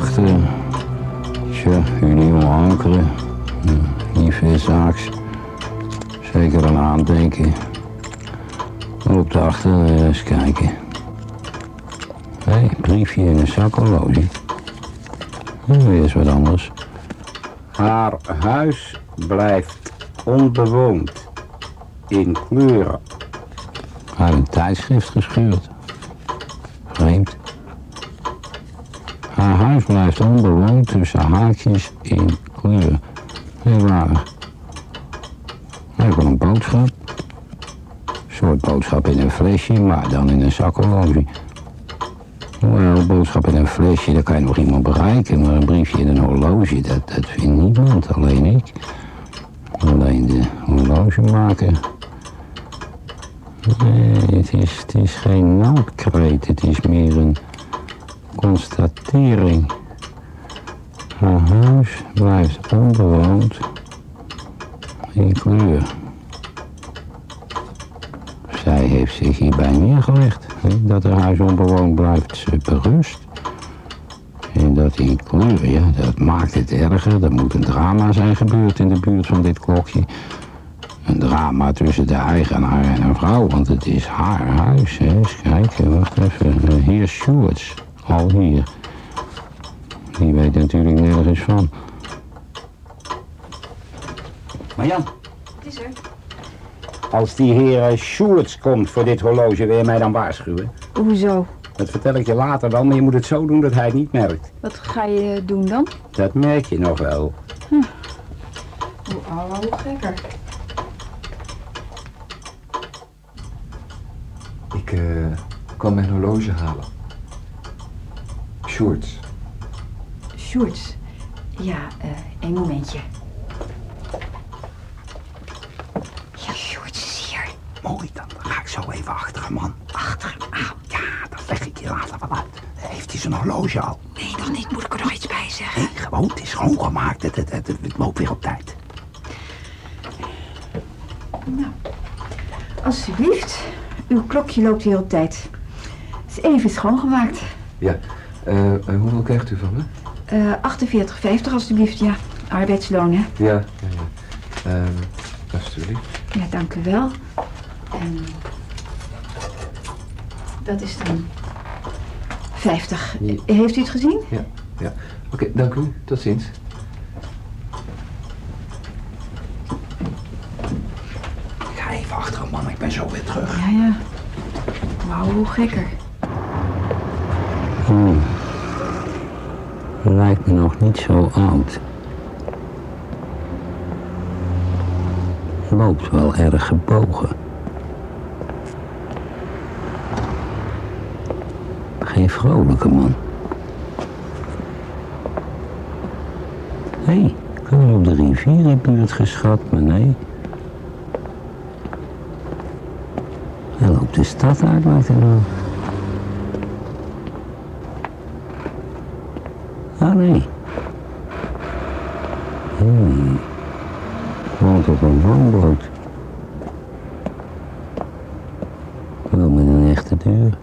achteren. Tja, uw nieuwe ankeren. Hm, niet veel zaaks. Zeker een aandenken. Op de achteren eens kijken. Hé, hey, briefje in een zak Hier hm, is wat anders. Haar huis blijft onbewoond. In kleuren. Haar een tijdschrift gescheurd. Blijft onbewoond tussen haakjes in kleuren. Heel raar. Wel een boodschap. Een soort boodschap in een flesje, maar dan in een. Wel, een boodschap in een flesje, daar kan je nog iemand bereiken. Maar een briefje in een horloge, dat, dat vindt niemand, alleen ik. Alleen de horlogemaker. Nee, het is, het is geen noodkreet, het is meer een constatering. Haar huis blijft onbewoond in kleur. Zij heeft zich hierbij neergelegd. hè, Dat haar huis onbewoond blijft ze berust. En dat in kleur, ja, dat maakt het erger. Er moet een drama zijn gebeurd in de buurt van dit klokje. Een drama tussen de eigenaar en een vrouw, want het is haar huis. Hè. Eens kijken, wacht even. Heer Stewarts, al hier. Die weet natuurlijk nergens van. Maar Jan, Het is er. als die heer Sjoerds komt voor dit horloge, wil je mij dan waarschuwen? Hoezo? Dat vertel ik je later wel, maar je moet het zo doen dat hij het niet merkt. Wat ga je doen dan? Dat merk je nog wel. Hoe ouder, hoe gekker. Ik kwam mijn horloge halen. Shorts. Sjoerds. Ja, eh een momentje. Ja, Sjoerds is hier. Mooi, dan ga ik zo even achter hem, man. Achter hem aan. Ja, dat leg ik je later wel uit. Heeft hij zijn horloge al? Nee, nog niet. Moet ik er nog iets bij zeggen? Nee, gewoon, het is schoongemaakt. Het, het, het, het loopt weer op tijd. Nou, alsjeblieft. Uw klokje loopt weer op tijd. Het is even schoongemaakt. Ja. Eh, eh, hoeveel krijgt u van me? Eh 48,50 alsjeblieft, ja. Arbeidsloon, hè? Ja. ja, ja. Ehm, alsjeblieft. Ja, dank u wel. En dat is dan 50. Ja. Heeft u het gezien? Ja. ja. Oké, dank u. Tot ziens. Ik ga even achter hem, man. Ik ben zo weer terug. Ja, ja. Wauw, hoe gekker. Hmm. Lijkt me nog niet zo oud. Loopt wel erg gebogen. Geen vrolijke man. Hé, hey, had hem op de rivierenbuurt geschat, maar nee. Hij loopt de stad uit, lijkt het. Nee. Hmm. Op een woonboot. Wel met een echte deur.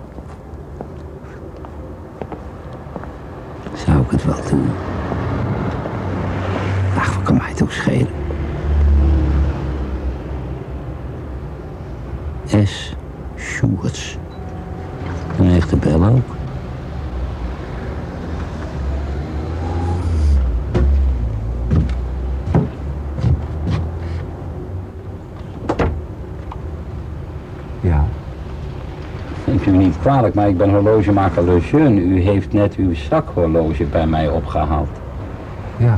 Zou ik het wel doen? Ach, wat kan mij het ook schelen? S. Sjoerds. Een echte bel ook. Ja. Neemt u niet kwalijk, maar ik ben horlogemaker Lejeune. U heeft net uw zakhorloge bij mij opgehaald. Ja.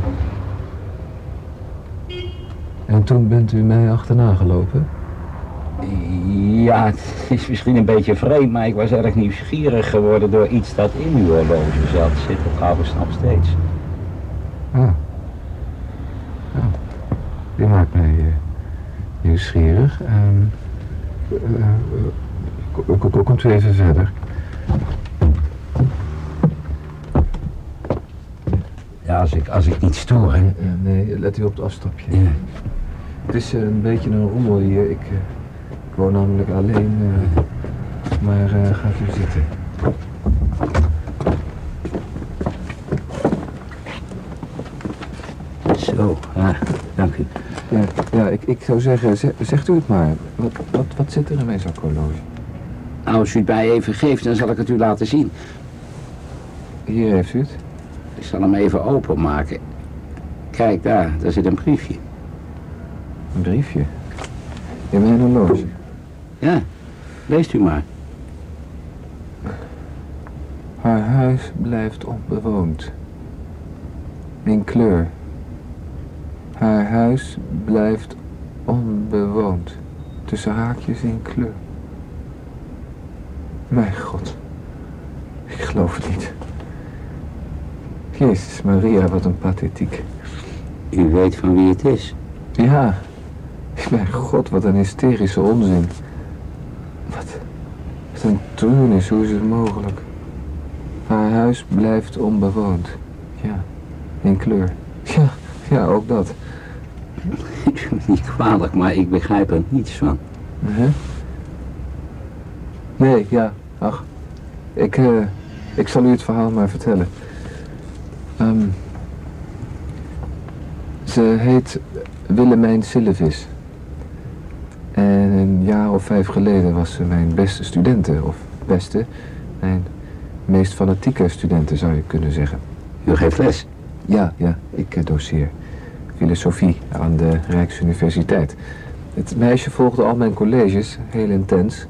En toen bent u mij achterna gelopen? Ja, het is misschien een beetje vreemd, maar ik was erg nieuwsgierig geworden door iets dat in uw horloge zat. Zit er trouwens nog steeds. Ah. Ja. Die maakt mij eh, nieuwsgierig. Ehm, komt u even verder. Ja, als ik, als ik niet stoor, hè. Nee, let u op het afstapje. Ja. Het is eh, een beetje een rommel hier. Ik, eh, ik woon namelijk alleen. eh, maar eh, gaat u zitten. Zo. Zo, ja, dank u. Ja, ja ik, ik zou zeggen, ze- zegt u het maar. Wat, wat, wat zit er in mijn zakhorloge? Nou, als u het mij even geeft, dan zal ik het u laten zien. Hier heeft u het. Ik zal hem even openmaken. Kijk daar, daar zit een briefje. Een briefje. In mijn horloge. Ja, leest u maar. Haar huis blijft onbewoond. In kleur. Haar huis blijft onbewoond. Tussen haakjes in kleur. Mijn god. Ik geloof het niet. Jezus Maria, wat een pathetiek. U weet van wie het is. Ja. Mijn god, wat een hysterische onzin. Wat, wat een treurnis, hoe is het mogelijk? Haar huis blijft onbewoond. Ja, in kleur. Ja, ja, ook dat. Niet kwalijk, maar ik begrijp er niets van. Hè? Nee, ja, ach. Ik, eh, ik zal u het verhaal maar vertellen. Ehm, ze heet Willemijn Sillevis. En een jaar of vijf geleden was ze mijn beste studente, of beste, mijn meest fanatieke studente zou je kunnen zeggen. U geeft les. Ja, ja, ik eh, doseer filosofie aan de Rijksuniversiteit. Het meisje volgde al mijn colleges, heel intens.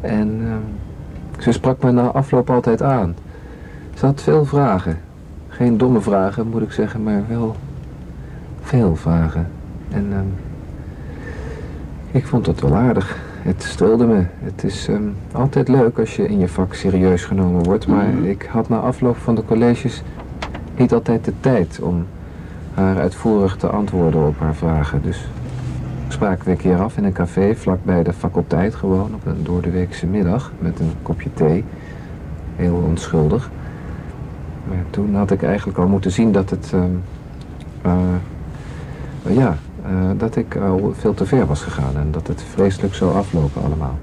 En ehm, ze sprak me na afloop altijd aan. Ze had veel vragen. Geen domme vragen, moet ik zeggen, maar wel veel vragen. En ehm, ik vond het wel aardig. Het streelde me. Het is ehm, altijd leuk als je in je vak serieus genomen wordt. Maar ik had na afloop van de colleges niet altijd de tijd om haar uitvoerig te antwoorden op haar vragen. Dus spraken we een keer af in een café vlakbij de faculteit, gewoon op een doordeweekse middag met een kopje thee. Heel onschuldig. Maar toen had ik eigenlijk al moeten zien dat het, ehm, eh, ja, eh, dat ik al veel te ver was gegaan en dat het vreselijk zou aflopen allemaal.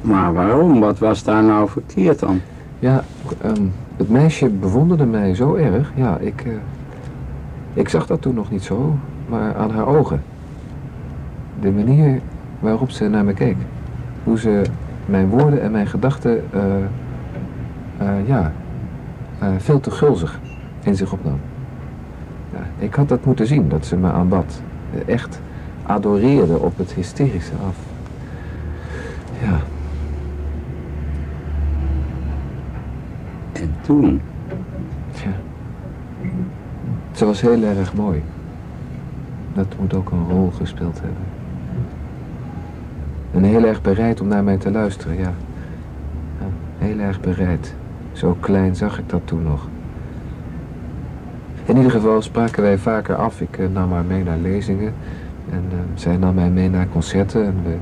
Maar waarom? Wat was daar nou verkeerd dan? Ja, ehm, het meisje bewonderde mij zo erg. Ja, ik, eh, ik zag dat toen nog niet zo, maar aan haar ogen. De manier waarop ze naar me keek. Hoe ze mijn woorden en mijn gedachten, eh, eh, ja, eh, veel te gulzig in zich opnam. Ja, ik had dat moeten zien, dat ze me aanbad. Echt adoreerde op het hysterische af. Ja, En toen? Ze was heel erg mooi. Dat moet ook een rol gespeeld hebben. En heel erg bereid om naar mij te luisteren, ja. heel erg bereid. Zo klein zag ik dat toen nog. In ieder geval spraken wij vaker af. Ik eh, nam haar mee naar lezingen. En eh, zij nam mij mee naar concerten. En we,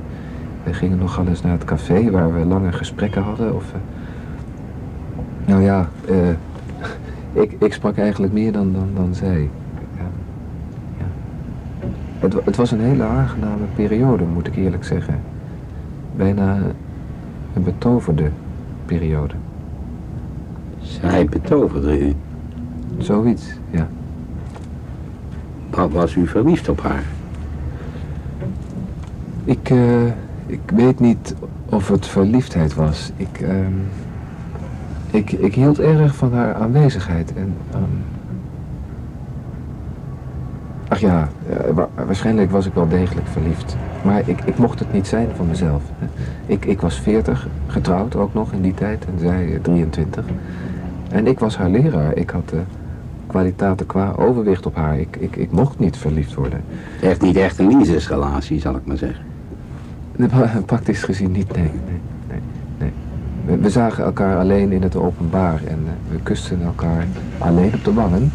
we gingen nogal eens naar het café waar we lange gesprekken hadden. Of, eh, nou ja, ik, ik sprak eigenlijk meer dan, dan, dan zij. Ja. Ja. Het, het was een hele aangename periode, moet ik eerlijk zeggen. Bijna een betoverde periode. Zij betoverde u. Zoiets, ja. Wat was u verliefd op haar? Ik, eh, ik weet niet of het verliefdheid was. Ik, ehm, ik, ik hield erg van haar aanwezigheid. En, ehm, ach ja, eh, wa- waarschijnlijk was ik wel degelijk verliefd. Maar ik, ik mocht het niet zijn van mezelf. Ik, ik was 40, getrouwd ook nog in die tijd, en zij eh, 23. En ik was haar leraar. Ik had eh, kwaliteiten qua overwicht op haar. Ik, ik, ik mocht niet verliefd worden. Echt niet echt een liefdesrelatie, zal ik maar zeggen. Praktisch gezien niet, nee. We, we zagen elkaar alleen in het openbaar en eh, we kusten elkaar alleen op de wangen.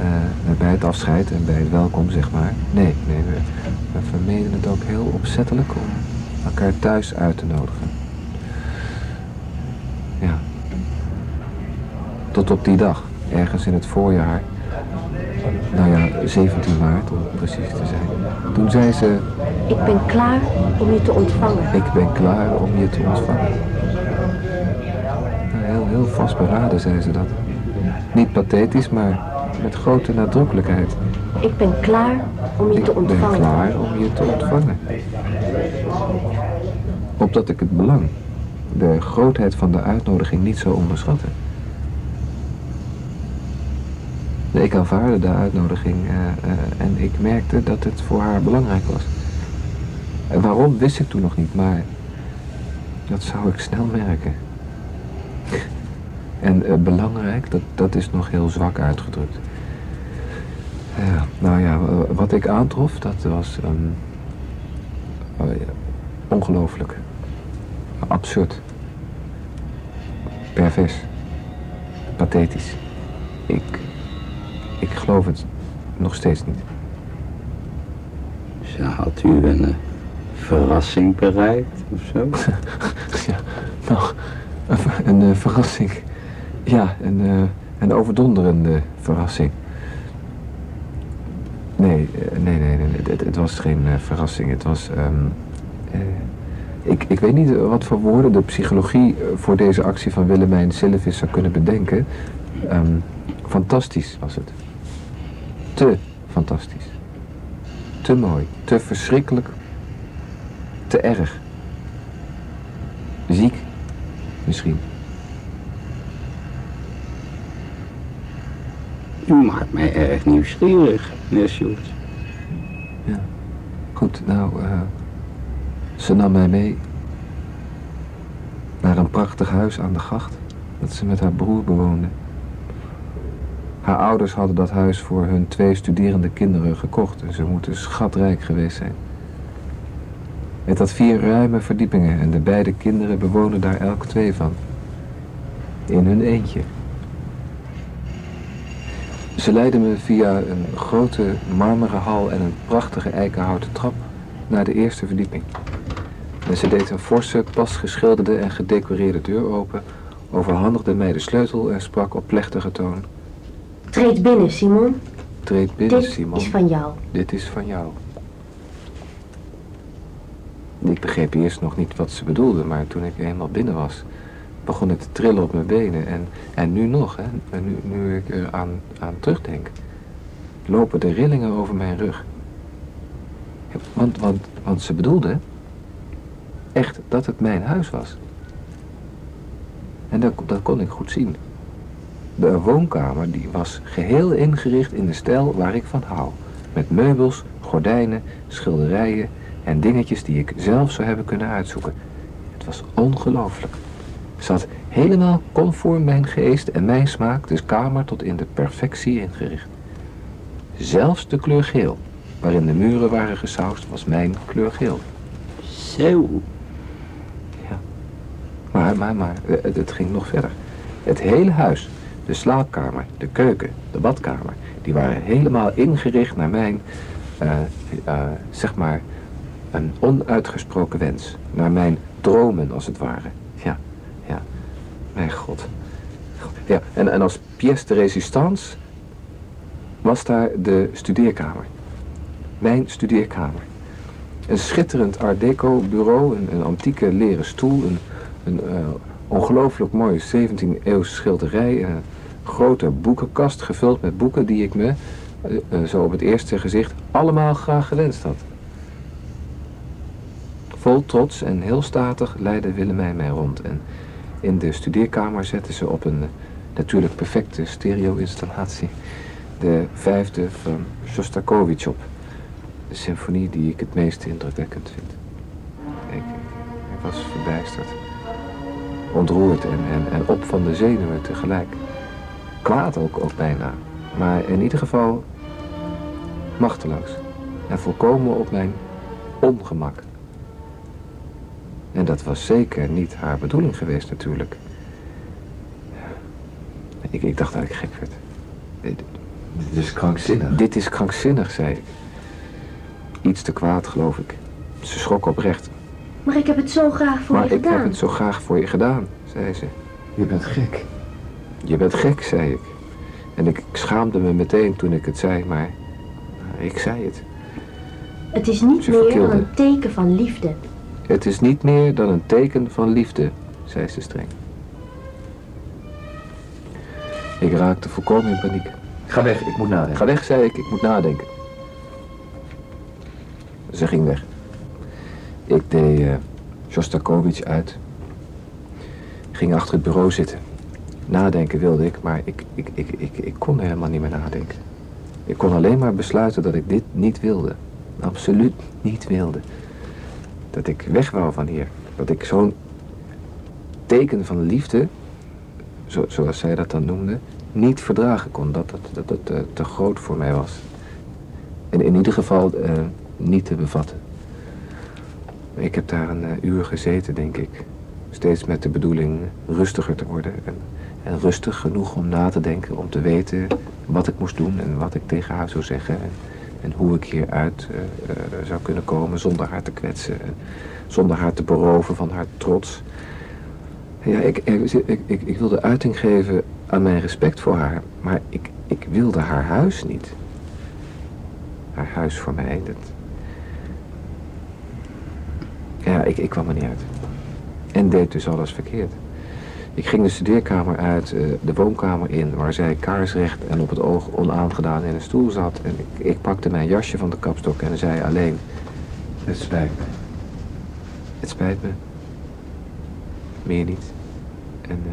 eh, bij het afscheid en bij het welkom, zeg maar. Nee, nee, we, we vermeden het ook heel opzettelijk om elkaar thuis uit te nodigen. Ja. Tot op die dag, ergens in het voorjaar. Nou ja, 17 maart om precies te zijn. Toen zei ze, Ik ben klaar om je te ontvangen. ik ben klaar om je te ontvangen. Heel, vastberaden zei ze dat. Niet pathetisch, maar met grote nadrukkelijkheid. Ik ben klaar om je Ik te ben ontvangen. klaar om je te ontvangen. Opdat ik het belang, de grootheid van de uitnodiging niet zou onderschatten. Ik aanvaarde de uitnodiging eh, eh, en ik merkte dat het voor haar belangrijk was. En waarom wist ik toen nog niet, maar dat zou ik snel merken. En eh, belangrijk, dat, dat is nog heel zwak uitgedrukt. Ja, nou ja, wa- wat ik aantrof, dat was oh ja, ongelooflijk. Absurd. Pervers. Pathetisch. Ik, ik geloof het nog steeds niet. Ze had u een eh, verrassing bereikt of zo? ja, nou, een, een verrassing. Ja, een, eh, een overdonderende verrassing. Nee, eh, nee, nee, nee, het, het was geen eh, verrassing. Het was, ehm, eh, ik, ik weet niet wat voor woorden de psychologie eh, voor deze actie van Willemijn Silvis zou kunnen bedenken. Ehm, fantastisch was het. Te fantastisch. Te mooi, te verschrikkelijk, te erg. Ziek, misschien. U maakt mij erg nieuwsgierig, meneer Schultz. Goed, nou, eh, ze nam mij mee naar een prachtig huis aan de gracht dat ze met haar broer bewoonde. Haar ouders hadden dat huis voor hun twee studerende kinderen gekocht en ze moeten schatrijk geweest zijn. Het had vier ruime verdiepingen en de beide kinderen bewonen daar elk twee van. In hun eentje. Ze leidde me via een grote marmeren hal en een prachtige eikenhouten trap naar de eerste verdieping. En ze deed een forse, pas geschilderde en gedecoreerde deur open, overhandigde mij de sleutel en sprak op plechtige toon. Treed binnen, Simon. Treed binnen, Dit Simon. is van jou. Dit is van jou. Ik begreep eerst nog niet wat ze bedoelde, maar toen ik eenmaal binnen was, begon ik te trillen op mijn benen. En, en nu nog, hè, nu, nu ik er aan, aan terugdenk, lopen de rillingen over mijn rug. Want, want, want ze bedoelde echt dat het mijn huis was. En dat, dat kon ik goed zien. De woonkamer die was geheel ingericht in de stijl waar ik van hou. Met meubels, gordijnen, schilderijen en dingetjes die ik zelf zou hebben kunnen uitzoeken. Het was ongelooflijk. Zat helemaal conform mijn geest en mijn smaak de kamer tot in de perfectie ingericht. Zelfs de kleur geel, waarin de muren waren gesausd, was mijn kleur geel. Zo. Maar, maar, maar, eh, het, het ging nog verder. Het hele huis, de slaapkamer, de keuken, de badkamer, die waren helemaal ingericht naar mijn, eh, eh, zeg maar, een onuitgesproken wens. Naar mijn dromen, als het ware. Mijn god. Ja, en, en als pièce de résistance was daar de studeerkamer. Mijn studeerkamer. Een schitterend art deco bureau, een, een antieke leren stoel, een, een eh, ongelooflijk mooie 17e eeuwse schilderij, en een grote boekenkast gevuld met boeken die ik me, eh, eh, zo op het eerste gezicht, allemaal graag gewenst had. Vol trots en heel statig leidde Willemijn mij rond en in de studeerkamer zette ze op een natuurlijk perfecte stereo-installatie de vijfde van Shostakovich op. De symfonie die ik het meest indrukwekkend vind. Ik, ik was verbijsterd. Ontroerd en, en, en op van de zenuwen tegelijk. Kwaad ook, ook bijna. Maar in ieder geval machteloos. En volkomen op mijn ongemak. En dat was zeker niet haar bedoeling geweest natuurlijk. Ik, ik dacht dat ik gek werd. Dit, Dit is krankzinnig. dit is krankzinnig, zei ik. Iets te kwaad, geloof ik. Ze schrok oprecht. Maar ik heb het zo graag voor Maar je ik heb gedaan. het zo graag voor je gedaan, zei ze. Je bent gek. Je bent gek, zei ik. En ik schaamde me meteen toen ik het zei, maar ik zei het. Het is niet Ze meer een teken van liefde. Het is niet meer dan een teken van liefde, zei ze streng. Ik raakte volkomen in paniek. Ga weg, ik moet nadenken. Ga weg, zei ik. Ik moet nadenken. Ze ging weg. Ik deed Shostakovich uit. Ging achter het bureau zitten. Nadenken wilde ik, maar ik, ik, ik, ik, ik kon helemaal niet meer nadenken. Ik kon alleen maar besluiten dat ik dit niet wilde. Absoluut niet wilde. Dat ik weg wou van hier. Dat ik zo'n teken van liefde, zo, zoals zij dat dan noemde, niet verdragen kon. Dat het, dat het eh, te groot voor mij was. En in ieder geval eh, niet te bevatten. Ik heb daar een eh, uur gezeten, denk ik. Steeds met de bedoeling rustiger te worden. En, en rustig genoeg om na te denken, om te weten wat ik moest doen en wat ik tegen haar zou zeggen. En, en hoe ik hieruit eh, zou kunnen komen zonder haar te kwetsen. En zonder haar te beroven van haar trots. Ja, ik, ik, ik, ik, ik wilde uiting geven aan mijn respect voor haar. Maar ik, ik wilde haar huis niet. Haar huis voor mij, dat... Ja, ik, ik kwam er niet uit. En deed dus alles verkeerd. Ik ging de studeerkamer uit, eh, de woonkamer in, waar zij kaarsrecht en op het oog onaangedaan in een stoel zat. En ik, ik pakte mijn jasje van de kapstok en zei alleen, Het spijt me. het spijt me. Meer niet. En eh,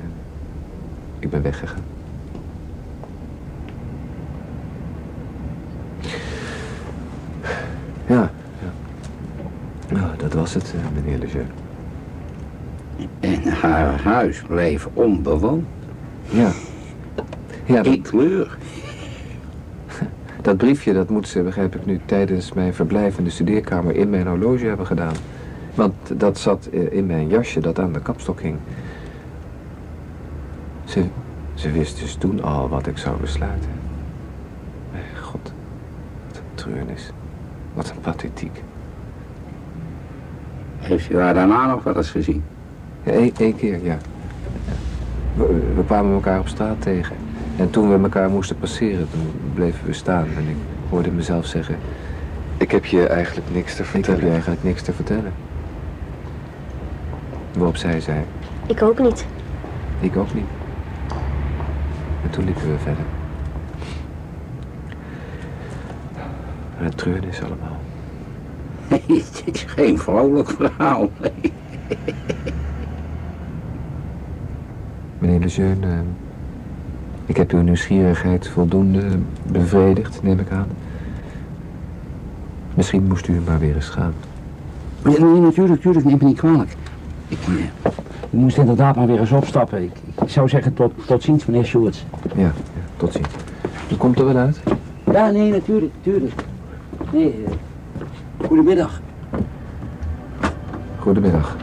ik ben weggegaan. Ja, ja. Nou, dat was het, eh, meneer Lejeune. En haar huis bleef onbewoond. Ja. Ja, dat, In kleur. dat briefje dat moet ze, begrijp ik nu, tijdens mijn verblijf in de studeerkamer in mijn horloge hebben gedaan. Want dat zat eh, in mijn jasje dat aan de kapstok hing. Ze, ze wist dus toen al wat ik zou besluiten. Eh, God, wat een treurnis. Wat een pathetiek. Heeft u haar daarna nog wel eens gezien? Ja, één keer, ja. We, we kwamen elkaar op straat tegen. En toen we elkaar moesten passeren, toen bleven we staan. En ik hoorde mezelf zeggen, Ik heb je eigenlijk niks te ik heb je vertellen. eigenlijk niks te vertellen. Waarop zij zei, Ik ook niet. ik ook niet. En toen liepen we verder. En het treurnis allemaal. Het is geen vrolijk verhaal. Meneer Lejeune, eh, ik heb uw nieuwsgierigheid voldoende bevredigd, neem ik aan. Misschien moest u maar weer eens gaan. Ja, nee, natuurlijk, natuurlijk, neem me niet kwalijk. Ik, eh, ik moest inderdaad maar weer eens opstappen. Ik, ik zou zeggen tot, tot ziens, meneer Sjoerds. Ja, ja, tot ziens. U komt er wel uit? Ja, nee, natuurlijk, natuurlijk. Nee, eh, goedemiddag. Goedemiddag.